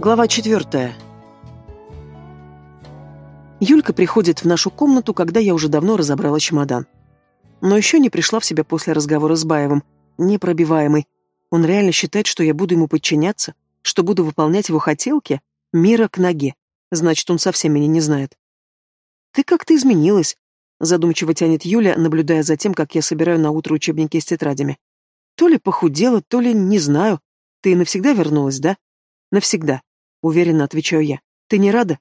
Глава четвертая. Юлька приходит в нашу комнату, когда я уже давно разобрала чемодан. Но еще не пришла в себя после разговора с Баевым, непробиваемый. Он реально считает, что я буду ему подчиняться, что буду выполнять его хотелки, мира к ноге. Значит, он совсем меня не знает. «Ты как-то изменилась», — задумчиво тянет Юля, наблюдая за тем, как я собираю на утро учебники с тетрадями. «То ли похудела, то ли не знаю. Ты навсегда вернулась, да?» «Навсегда», — уверенно отвечаю я. «Ты не рада?»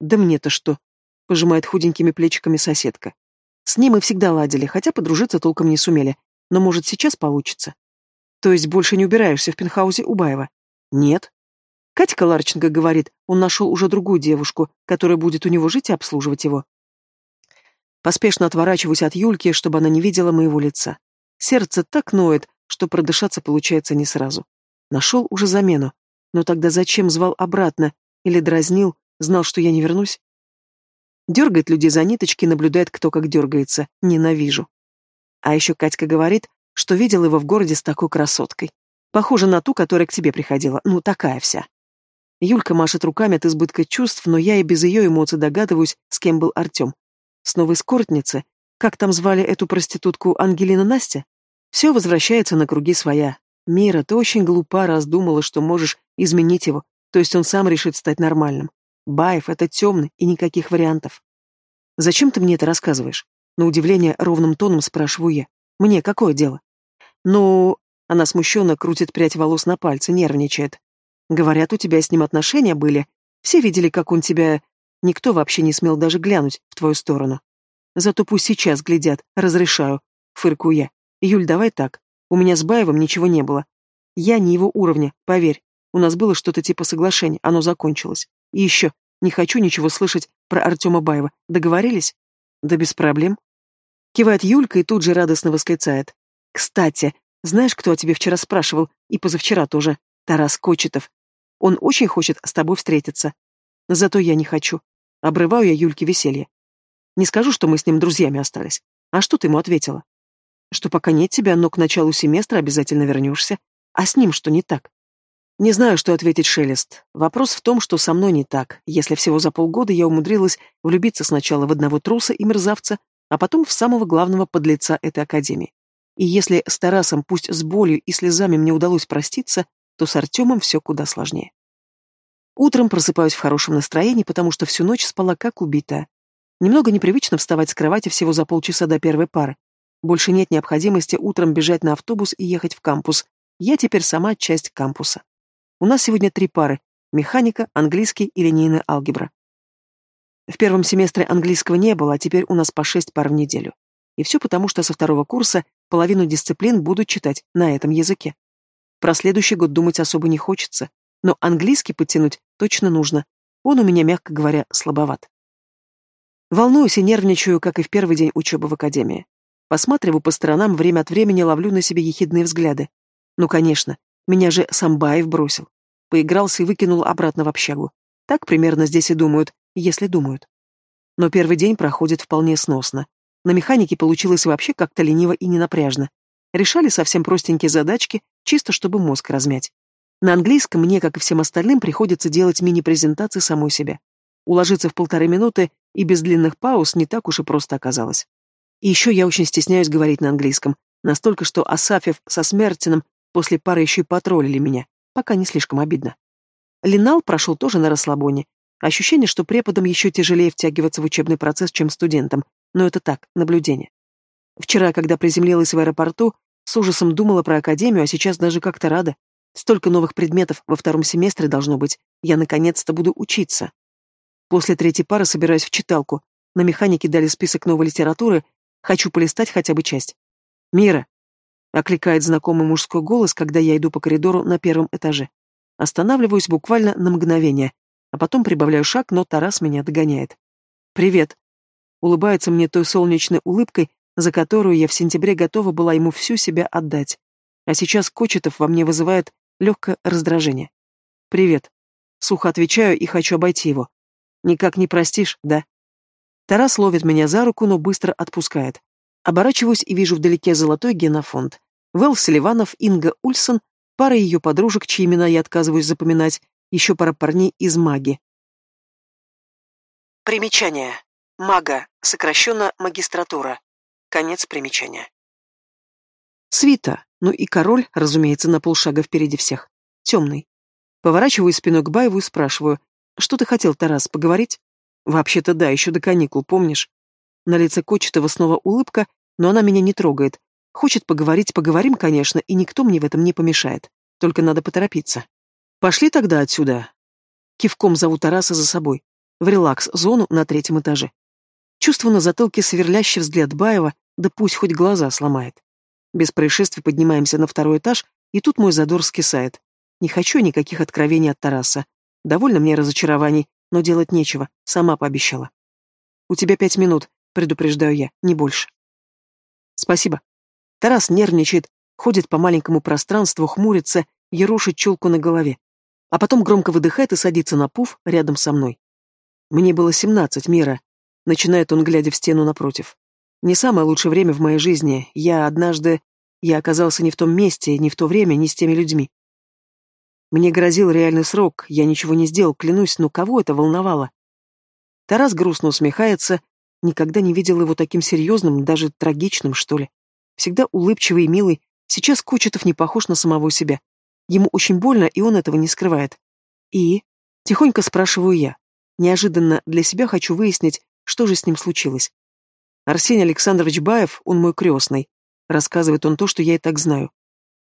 «Да мне-то что?» — пожимает худенькими плечиками соседка. «С ней мы всегда ладили, хотя подружиться толком не сумели. Но, может, сейчас получится?» «То есть больше не убираешься в пентхаузе у Баева?» «Нет». Катька Ларченко говорит, он нашел уже другую девушку, которая будет у него жить и обслуживать его. Поспешно отворачиваюсь от Юльки, чтобы она не видела моего лица. Сердце так ноет, что продышаться получается не сразу. Нашел уже замену. Но тогда зачем звал обратно? Или дразнил, знал, что я не вернусь? Дергает людей за ниточки, наблюдает, кто как дергается. Ненавижу. А еще Катька говорит, что видел его в городе с такой красоткой. Похожа на ту, которая к тебе приходила. Ну, такая вся. Юлька машет руками от избытка чувств, но я и без ее эмоций догадываюсь, с кем был Артем. Снова эскортницы. Как там звали эту проститутку Ангелина Настя? Все возвращается на круги своя. Мира, ты очень глупа, раз думала, что можешь изменить его, то есть он сам решит стать нормальным. Баев — это темный, и никаких вариантов. Зачем ты мне это рассказываешь? На удивление ровным тоном спрашиваю я. Мне какое дело? Ну, она смущенно крутит прядь волос на пальце, нервничает. Говорят, у тебя с ним отношения были. Все видели, как он тебя... Никто вообще не смел даже глянуть в твою сторону. Зато пусть сейчас глядят, разрешаю. Фыркую я. Юль, давай так. У меня с Баевым ничего не было. Я не его уровня, поверь. У нас было что-то типа соглашения, оно закончилось. И еще, не хочу ничего слышать про Артема Баева. Договорились? Да без проблем. Кивает Юлька и тут же радостно восклицает. Кстати, знаешь, кто о тебе вчера спрашивал? И позавчера тоже. Тарас Кочетов. Он очень хочет с тобой встретиться. Зато я не хочу. Обрываю я Юльке веселье. Не скажу, что мы с ним друзьями остались. А что ты ему ответила? что пока нет тебя, но к началу семестра обязательно вернешься. А с ним что не так? Не знаю, что ответить Шелест. Вопрос в том, что со мной не так, если всего за полгода я умудрилась влюбиться сначала в одного труса и мерзавца, а потом в самого главного подлеца этой академии. И если с Тарасом, пусть с болью и слезами мне удалось проститься, то с Артемом все куда сложнее. Утром просыпаюсь в хорошем настроении, потому что всю ночь спала как убитая. Немного непривычно вставать с кровати всего за полчаса до первой пары, больше нет необходимости утром бежать на автобус и ехать в кампус. Я теперь сама часть кампуса. У нас сегодня три пары – механика, английский и линейная алгебра. В первом семестре английского не было, а теперь у нас по шесть пар в неделю. И все потому, что со второго курса половину дисциплин буду читать на этом языке. Про следующий год думать особо не хочется, но английский подтянуть точно нужно. Он у меня, мягко говоря, слабоват. Волнуюсь и нервничаю, как и в первый день учебы в академии. Посматриваю по сторонам, время от времени ловлю на себе ехидные взгляды. Ну, конечно, меня же Самбаев бросил. Поигрался и выкинул обратно в общагу. Так примерно здесь и думают, если думают. Но первый день проходит вполне сносно. На механике получилось вообще как-то лениво и ненапряжно. Решали совсем простенькие задачки, чисто чтобы мозг размять. На английском мне, как и всем остальным, приходится делать мини-презентации самой себе. Уложиться в полторы минуты и без длинных пауз не так уж и просто оказалось. И еще я очень стесняюсь говорить на английском, настолько, что Асафьев со Смертиным после пары еще и потроллили меня, пока не слишком обидно. Линал прошел тоже на расслабоне. Ощущение, что преподам еще тяжелее втягиваться в учебный процесс, чем студентам, но это так, наблюдение. Вчера, когда приземлилась в аэропорту, с ужасом думала про академию, а сейчас даже как-то рада. Столько новых предметов во втором семестре должно быть. Я наконец-то буду учиться. После третьей пары собираюсь в читалку. На механике дали список новой литературы, Хочу полистать хотя бы часть. «Мира!» — окликает знакомый мужской голос, когда я иду по коридору на первом этаже. Останавливаюсь буквально на мгновение, а потом прибавляю шаг, но Тарас меня догоняет. «Привет!» Улыбается мне той солнечной улыбкой, за которую я в сентябре готова была ему всю себя отдать. А сейчас Кочетов во мне вызывает легкое раздражение. «Привет!» Сухо отвечаю и хочу обойти его. «Никак не простишь, да?» Тарас ловит меня за руку, но быстро отпускает. Оборачиваюсь и вижу вдалеке золотой генофонд. Вэл Селиванов, Инга Ульсон, пара ее подружек, чьи имена я отказываюсь запоминать, еще пара парней из маги. Примечание. Мага, сокращенно магистратура. Конец примечания. Свита, ну и король, разумеется, на полшага впереди всех. Темный. Поворачиваю спиной к Баеву и спрашиваю, что ты хотел, Тарас, поговорить? Вообще-то да, еще до каникул, помнишь? На лице Кочетова снова улыбка, но она меня не трогает. Хочет поговорить, поговорим, конечно, и никто мне в этом не помешает. Только надо поторопиться. Пошли тогда отсюда. Кивком зову Тараса за собой. В релакс-зону на третьем этаже. Чувство на затылке сверлящий взгляд Баева, да пусть хоть глаза сломает. Без происшествий поднимаемся на второй этаж, и тут мой задор скисает. Не хочу никаких откровений от Тараса. Довольно мне разочарований, но делать нечего, сама пообещала. У тебя пять минут, предупреждаю я, не больше. Спасибо. Тарас нервничает, ходит по маленькому пространству, хмурится, ерошит челку на голове. А потом громко выдыхает и садится на пуф рядом со мной. Мне было семнадцать, Мира. Начинает он, глядя в стену напротив. Не самое лучшее время в моей жизни. Я однажды... Я оказался не в том месте, не в то время, не с теми людьми. Мне грозил реальный срок, я ничего не сделал, клянусь, но кого это волновало? Тарас грустно усмехается, никогда не видел его таким серьезным, даже трагичным, что ли. Всегда улыбчивый и милый, сейчас Кочетов не похож на самого себя. Ему очень больно, и он этого не скрывает. И? Тихонько спрашиваю я. Неожиданно для себя хочу выяснить, что же с ним случилось. Арсений Александрович Баев, он мой крестный. Рассказывает он то, что я и так знаю.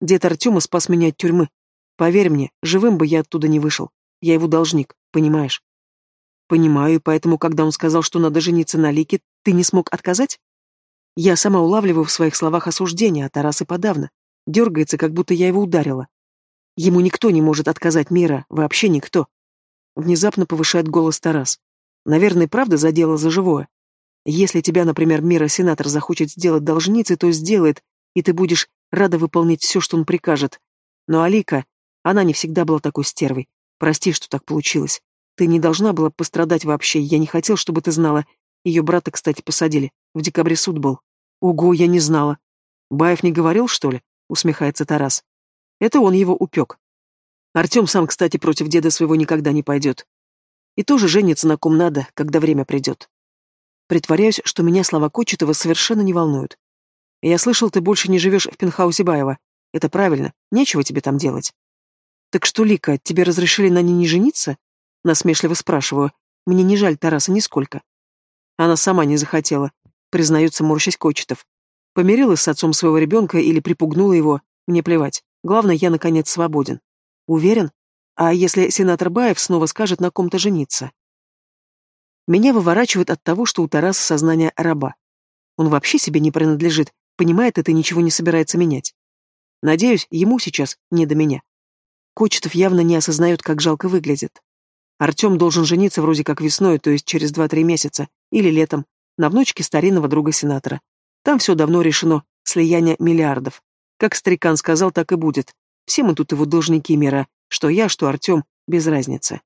Дед Артема спас меня от тюрьмы, Поверь мне, живым бы я оттуда не вышел. Я его должник, понимаешь? Понимаю, и поэтому, когда он сказал, что надо жениться на Лике, ты не смог отказать? Я сама улавливаю в своих словах осуждение, а Тарас и подавно. Дергается, как будто я его ударила. Ему никто не может отказать Мира, вообще никто. Внезапно повышает голос Тарас. Наверное, правда задела за живое. Если тебя, например, Мира сенатор захочет сделать должницей, то сделает, и ты будешь рада выполнить все, что он прикажет. Но Алика, она не всегда была такой стервой. Прости, что так получилось. Ты не должна была пострадать вообще, я не хотел, чтобы ты знала. Ее брата, кстати, посадили. В декабре суд был. Ого, я не знала. Баев не говорил, что ли? Усмехается Тарас. Это он его упек. Артем сам, кстати, против деда своего никогда не пойдет. И тоже женится на ком надо, когда время придет. Притворяюсь, что меня слова Кочетова совершенно не волнуют. Я слышал, ты больше не живешь в пентхаусе Баева. Это правильно, нечего тебе там делать. «Так что, Лика, тебе разрешили на ней не жениться?» Насмешливо спрашиваю. Мне не жаль Тараса нисколько. Она сама не захотела, признается морщась Кочетов. Помирилась с отцом своего ребенка или припугнула его, мне плевать. Главное, я, наконец, свободен. Уверен? А если сенатор Баев снова скажет на ком-то жениться? Меня выворачивает от того, что у Тараса сознание раба. Он вообще себе не принадлежит, понимает это и ничего не собирается менять. Надеюсь, ему сейчас не до меня. Кочетов явно не осознает, как жалко выглядит. Артем должен жениться вроде как весной, то есть через два-три месяца, или летом, на внучке старинного друга сенатора. Там все давно решено, слияние миллиардов. Как старикан сказал, так и будет. Все мы тут его должники мира, что я, что Артем, без разницы.